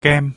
kem.